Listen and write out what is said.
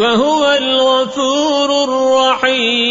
وهو الغفور الرحيم.